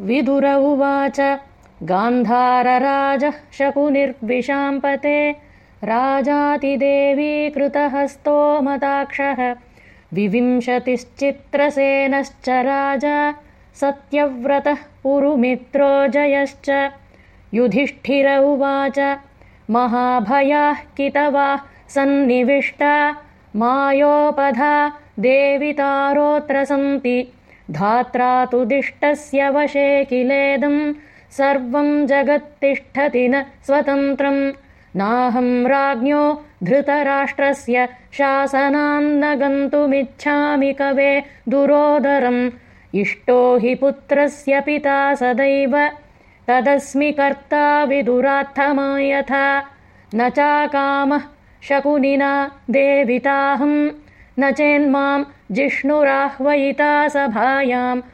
विदुर उवाच गान्धारराजः शकुनिर्विशाम्पते राजातिदेवीकृतहस्तोमताक्षः विविंशतिश्चित्रसेनश्च राजा। सत्यव्रतः पुरुमित्रो जयश्च। युधिष्ठिर उवाच महाभयाः कितवाः सन्निविष्टा। मायोपधा देवितारोऽत्र सन्ति धात्रा तु दिष्टस्य वशे किलेदम् सर्वम् जगत्तिष्ठति न स्वतन्त्रम् नाहम् राज्ञो धृतराष्ट्रस्य शासनान्न गन्तुमिच्छामि कवे दुरोदरम् इष्टो हि पुत्रस्य पिता सदैव। तदस्मि कर्ता विदुरात्थमा न चाकामः शकुनिना देविताहम् न चेन्माम् जिष्णुराह्वयिता सभायाम्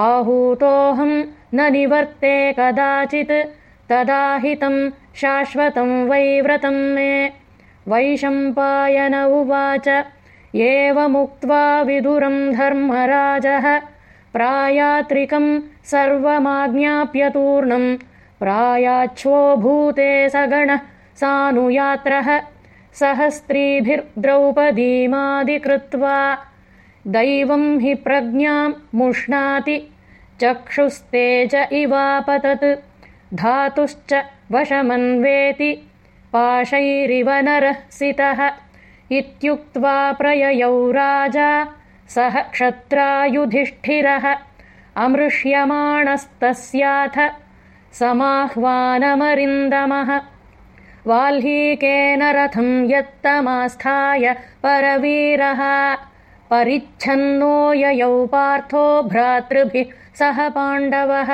आहूतोऽहम् न निवर्ते कदाचित् तदाहितम् शाश्वतम् वैव्रतम् मे। वैशम्पायन उवाच एवमुक्त्वा विदुरम् धर्मराजः प्रायात्रिकम् सर्वमाज्ञाप्यतूर्णम् प्रायाच्छ्वो भूते सगणः सानुयात्रः सहस्त्रीभिर्द्रौपदीमादिकृत्वा दैवम् हि प्रज्ञाम् मुष्णाति चक्षुस्ते च इवापतत् धातुश्च वशमन्वेति पाशैरिव नरः सितः। इत्युक्त्वा प्रययौ राजा सः क्षत्रायुधिष्ठिरः अमृष्यमाणस्तस्याथ समाह्वानमरिन्दमः वाल्हीकेन रथम् यत्तमास्थाय परवीरः। परिच्छन्नो ययौ पार्थो भ्रातृभिः सह पाण्डवः